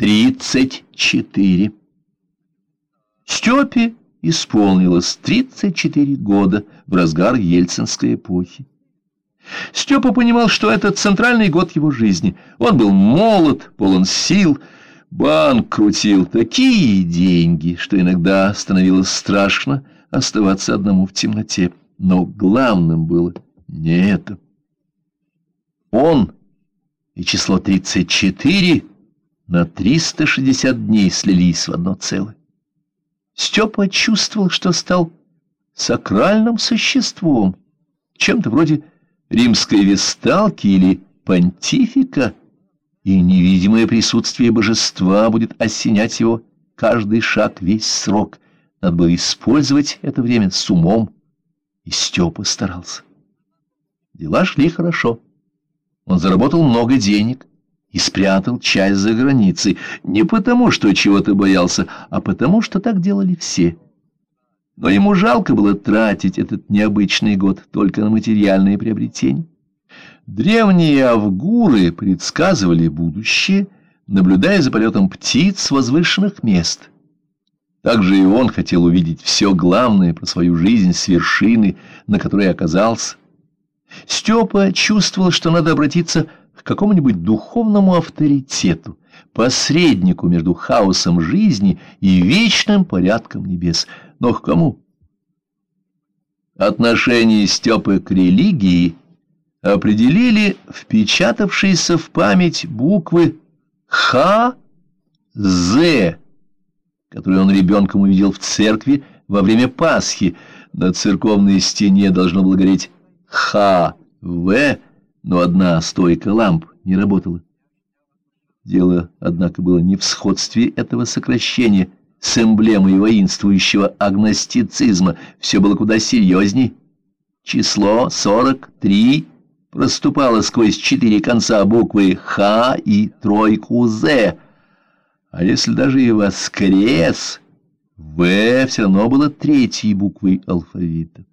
тридцать четыре. Степе исполнилось тридцать четыре года в разгар ельцинской эпохи. Степа понимал, что это центральный год его жизни. Он был молод, полон сил, банк крутил такие деньги, что иногда становилось страшно оставаться одному в темноте. Но главным было не это. Он и число 34 на 360 дней слились в одно целое. Степа чувствовал, что стал сакральным существом, чем-то вроде римской весталки или понтифика, и невидимое присутствие божества будет осенять его каждый шаг, весь срок. Надо было использовать это время с умом, и Степа старался. Дела шли хорошо. Он заработал много денег и спрятал часть за границей, не потому, что чего-то боялся, а потому, что так делали все. Но ему жалко было тратить этот необычный год только на материальные приобретения. Древние авгуры предсказывали будущее, наблюдая за полетом птиц с возвышенных мест. Также и он хотел увидеть все главное про свою жизнь с вершины, на которой оказался. Степа чувствовал, что надо обратиться к какому-нибудь духовному авторитету, посреднику между хаосом жизни и вечным порядком небес. Но к кому? Отношение Степы к религии определили впечатавшиеся в память буквы Х, З, которые он ребенком увидел в церкви во время Пасхи. На церковной стене должно было гореть Х, В, но одна стойка ламп не работала. Дело, однако, было не в сходстве этого сокращения с эмблемой воинствующего агностицизма. Все было куда серьезней. Число 43 проступало сквозь четыре конца буквы «Х» и тройку «З». А если даже и воскрес, «В» все равно было третьей буквой алфавита.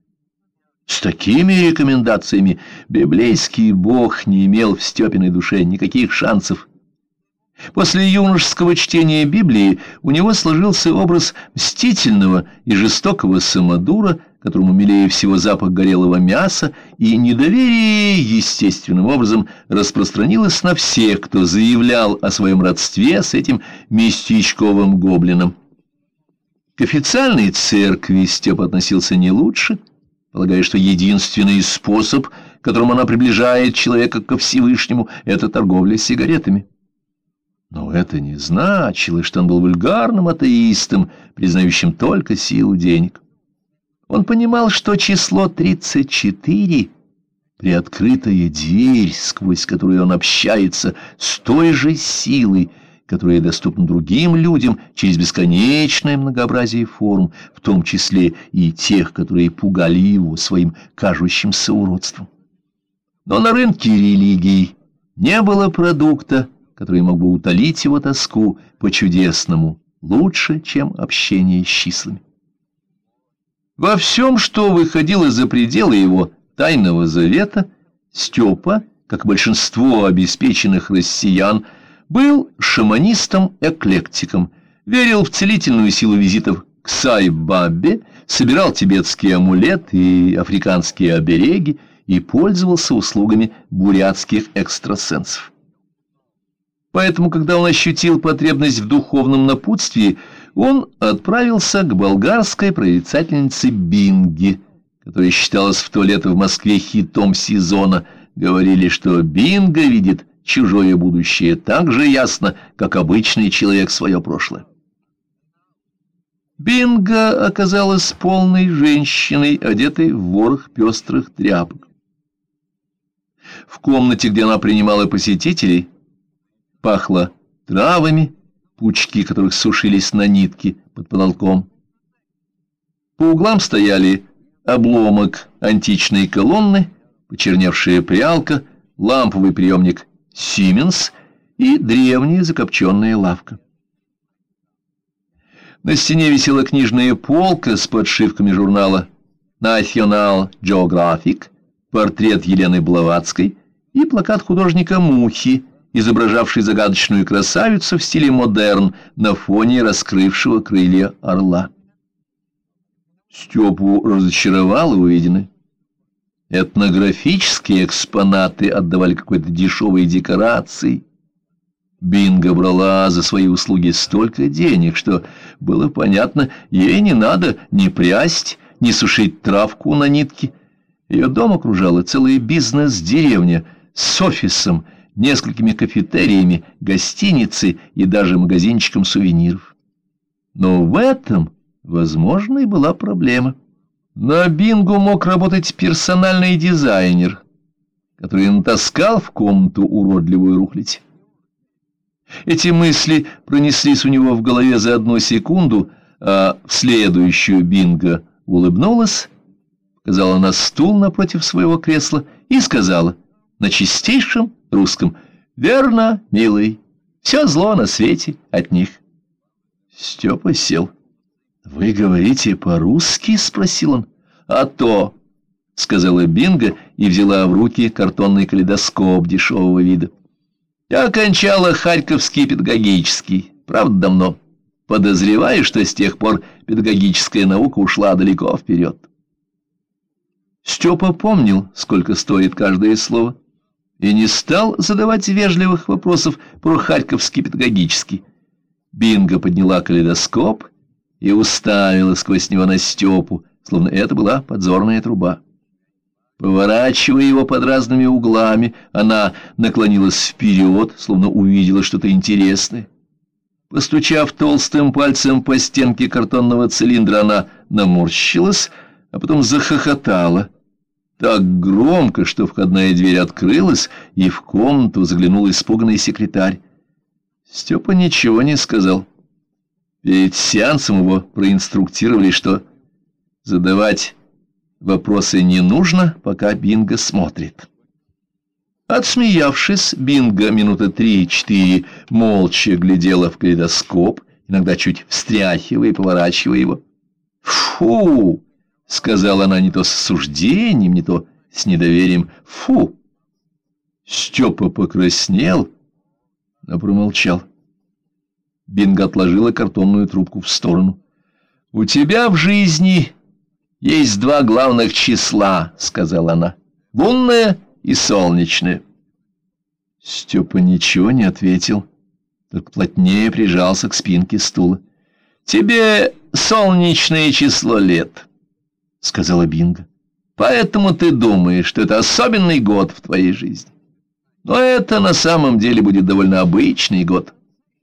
С такими рекомендациями библейский бог не имел в Степиной душе никаких шансов. После юношеского чтения Библии у него сложился образ мстительного и жестокого самодура, которому милее всего запах горелого мяса, и недоверие естественным образом распространилось на всех, кто заявлял о своем родстве с этим местечковым гоблином. К официальной церкви Степ относился не лучше – полагая, что единственный способ, которым она приближает человека ко Всевышнему, это торговля сигаретами. Но это не значило, что он был вульгарным атеистом, признающим только силу денег. Он понимал, что число 34 — приоткрытая дверь, сквозь которую он общается с той же силой — которые доступны другим людям через бесконечное многообразие форм, в том числе и тех, которые пугали его своим кажущимся уродством. Но на рынке религии не было продукта, который мог бы утолить его тоску по-чудесному лучше, чем общение с числами. Во всем, что выходило за пределы его тайного завета, Степа, как большинство обеспеченных россиян, был шаманистом-эклектиком, верил в целительную силу визитов к Сайбабе, собирал тибетские амулеты и африканские обереги и пользовался услугами бурятских экстрасенсов. Поэтому, когда он ощутил потребность в духовном напутствии, он отправился к болгарской прорицательнице Бинги, которая считалась в то лето в Москве хитом сезона. Говорили, что Бинга видит чужое будущее так же ясно, как обычный человек свое прошлое. Бинго оказалась полной женщиной, одетой в ворох пестрых тряпок. В комнате, где она принимала посетителей, пахло травами, пучки которых сушились на нитке под потолком. По углам стояли обломок античной колонны, почерневшая прялка, ламповый приемник Сименс и древняя закопченная лавка. На стене висела книжная полка с подшивками журнала National Geographic, портрет Елены Блаватской и плакат художника Мухи, изображавший загадочную красавицу в стиле модерн на фоне раскрывшего крылья орла. Степу разочаровало увиденное. Этнографические экспонаты отдавали какой-то дешевой декорации. Бинго брала за свои услуги столько денег, что было понятно, ей не надо ни прясть, ни сушить травку на нитке. Ее дом окружала целая бизнес-деревня с офисом, несколькими кафетериями, гостиницей и даже магазинчиком сувениров. Но в этом, возможно, и была проблема. На Бингу мог работать персональный дизайнер, который натаскал в комнату уродливую рухлядь. Эти мысли пронеслись у него в голове за одну секунду, а в следующую Бинго улыбнулась, показала на стул напротив своего кресла и сказала на чистейшем русском «Верно, милый, все зло на свете от них». Степа сел. «Вы говорите по-русски?» — спросил он. «А то!» — сказала Бинго и взяла в руки картонный калейдоскоп дешевого вида. Я окончала Харьковский педагогический, правда, давно. Подозреваю, что с тех пор педагогическая наука ушла далеко вперед. Степа помнил, сколько стоит каждое слово, и не стал задавать вежливых вопросов про Харьковский педагогический. Бинго подняла калейдоскоп и уставила сквозь него на Степу, словно это была подзорная труба. Поворачивая его под разными углами, она наклонилась вперед, словно увидела что-то интересное. Постучав толстым пальцем по стенке картонного цилиндра, она наморщилась, а потом захохотала. Так громко, что входная дверь открылась, и в комнату заглянул испуганный секретарь. Степа ничего не сказал. Перед сеансом его проинструктировали, что задавать Вопросы не нужно, пока Бинго смотрит. Отсмеявшись, Бинго минуты три-четыре молча глядела в калейдоскоп, иногда чуть встряхивая и поворачивая его. «Фу!» — сказала она не то с осуждением, не то с недоверием. «Фу!» Степа покраснел, но промолчал. Бинго отложила картонную трубку в сторону. «У тебя в жизни «Есть два главных числа», — сказала она, — «лунное и солнечное». Степа ничего не ответил, только плотнее прижался к спинке стула. «Тебе солнечное число лет», — сказала Бинго. «Поэтому ты думаешь, что это особенный год в твоей жизни. Но это на самом деле будет довольно обычный год.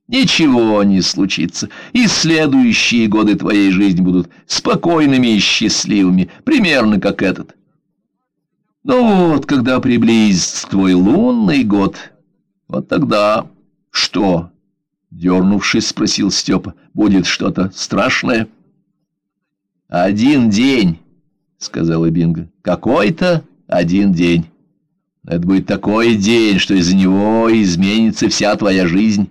Ничего не случится, и следующие годы твоей жизни будут спокойными и счастливыми, примерно как этот. Ну вот, когда приблизится твой лунный год, вот тогда что? Дернувшись, спросил Степа. Будет что-то страшное? Один день, сказала Бинго. Какой-то один день. Это будет такой день, что из-за него изменится вся твоя жизнь.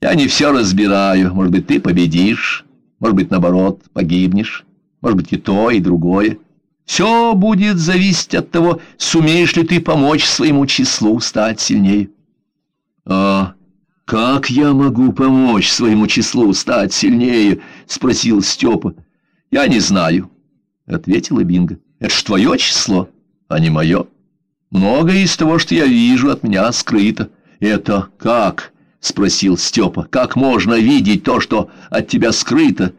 Я не все разбираю. Может быть, ты победишь, может быть, наоборот, погибнешь, может быть, и то, и другое. Все будет зависеть от того, сумеешь ли ты помочь своему числу стать сильнее. А как я могу помочь своему числу стать сильнее? Спросил Степа. Я не знаю, ответила Бинго. Это ж твое число, а не мое. Многое из того, что я вижу, от меня скрыто. Это как? — спросил Степа. «Как можно видеть то, что от тебя скрыто?»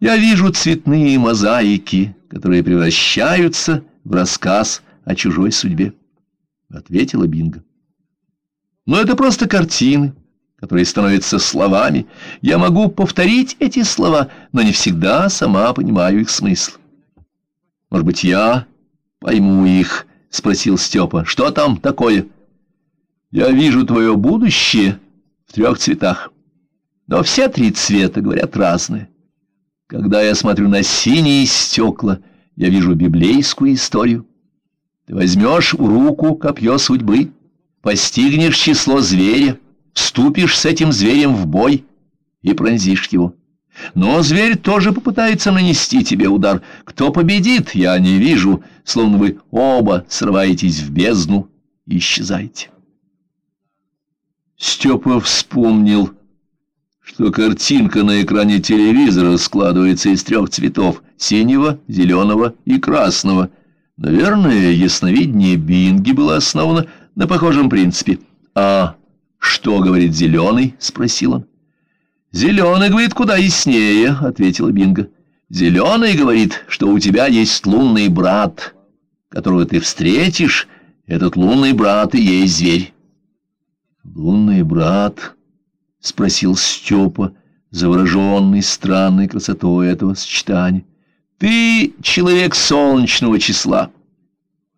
«Я вижу цветные мозаики, которые превращаются в рассказ о чужой судьбе», — ответила Бинго. «Но это просто картины, которые становятся словами. Я могу повторить эти слова, но не всегда сама понимаю их смысл». «Может быть, я пойму их?» — спросил Степа. «Что там такое?» «Я вижу твое будущее», — в трех цветах. Но все три цвета, говорят, разные. Когда я смотрю на синие стекла, я вижу библейскую историю. Ты возьмешь в руку копье судьбы, постигнешь число зверя, вступишь с этим зверем в бой и пронзишь его. Но зверь тоже попытается нанести тебе удар. Кто победит, я не вижу, словно вы оба срываетесь в бездну и исчезаете. Степа вспомнил, что картинка на экране телевизора складывается из трех цветов — синего, зеленого и красного. Наверное, ясновидение Бинги было основано на похожем принципе. «А что, — говорит, — зеленый?» — спросил он. «Зеленый, — говорит, — куда яснее», — ответила Бинга. «Зеленый, — говорит, — что у тебя есть лунный брат, которого ты встретишь, этот лунный брат и есть зверь». «Лунный брат?» — спросил Степа, завороженный странной красотой этого сочетания. «Ты человек солнечного числа.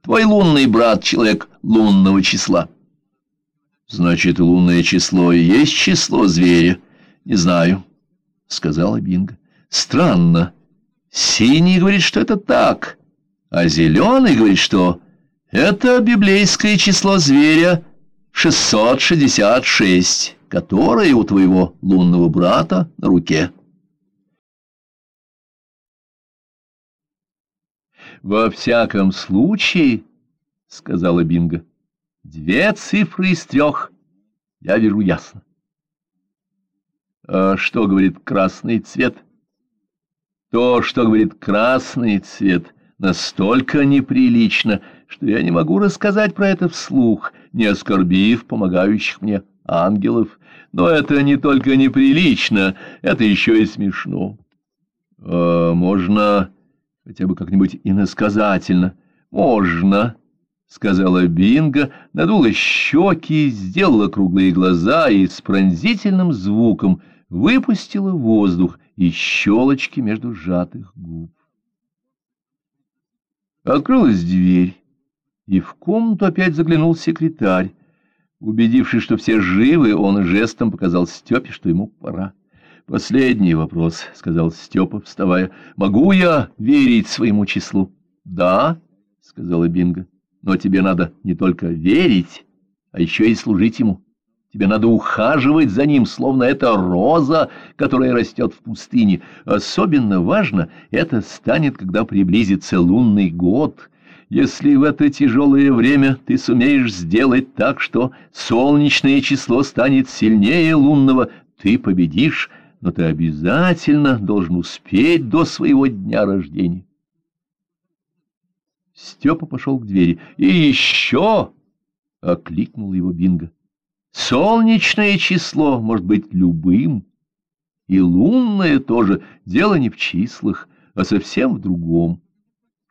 Твой лунный брат — человек лунного числа». «Значит, лунное число и есть число зверя?» «Не знаю», — сказала Бинго. «Странно. Синий говорит, что это так, а зеленый говорит, что это библейское число зверя 666, которое у твоего лунного брата на руке». «Во всяком случае», — сказала Бинго, — «две цифры из трех я вижу ясно». А что говорит красный цвет? То, что говорит красный цвет, настолько неприлично, что я не могу рассказать про это вслух, не оскорбив помогающих мне ангелов. Но это не только неприлично, это еще и смешно. А можно хотя бы как-нибудь иносказательно? Можно, — сказала Бинго, надула щеки, сделала круглые глаза и с пронзительным звуком выпустила воздух из щелочки между сжатых губ. Открылась дверь, и в комнату опять заглянул секретарь. Убедившись, что все живы, он жестом показал Степе, что ему пора. «Последний вопрос», — сказал Степа, вставая. «Могу я верить своему числу?» «Да», — сказала Бинго, — «но тебе надо не только верить, а еще и служить ему». Тебе надо ухаживать за ним, словно это роза, которая растет в пустыне. Особенно важно это станет, когда приблизится лунный год. Если в это тяжелое время ты сумеешь сделать так, что солнечное число станет сильнее лунного, ты победишь, но ты обязательно должен успеть до своего дня рождения. Степа пошел к двери. «И еще!» — окликнул его Бинго. Солнечное число может быть любым, и лунное тоже. Дело не в числах, а совсем в другом. —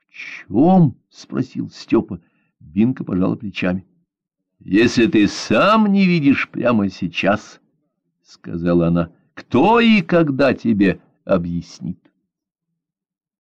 чем? — спросил Степа. Бинка пожала плечами. — Если ты сам не видишь прямо сейчас, — сказала она, — кто и когда тебе объяснит?